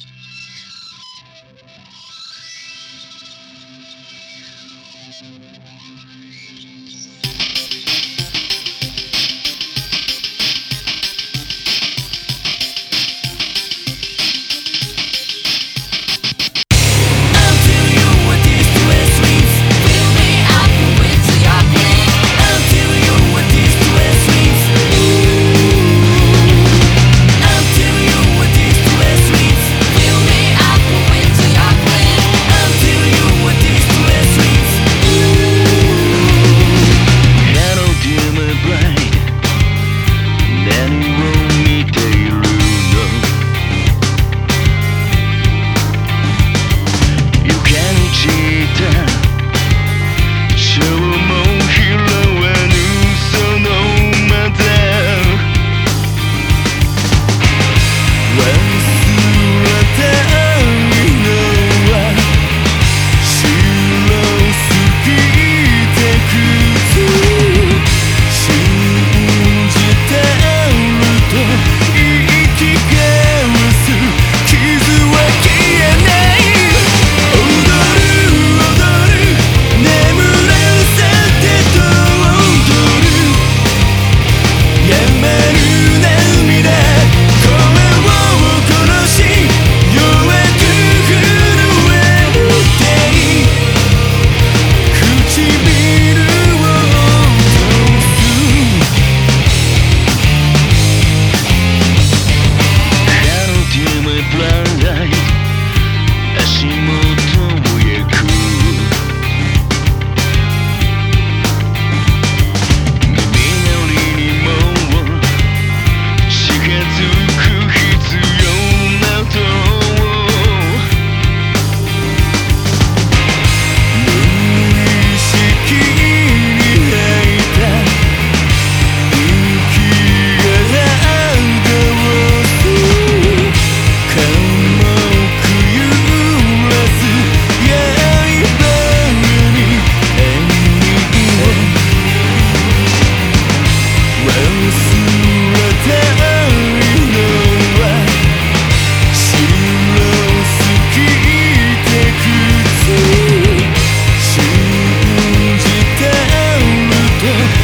Thank you. me.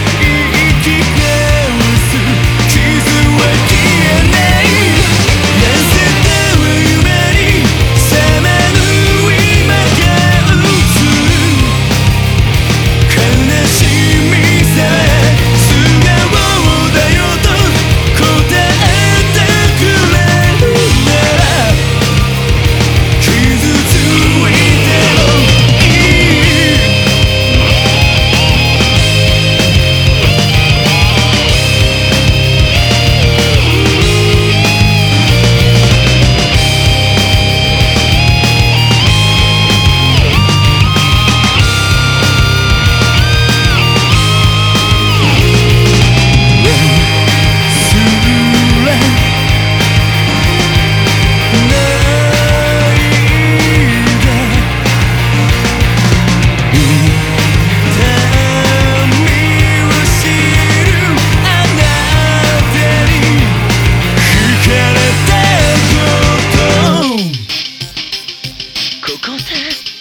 コンサート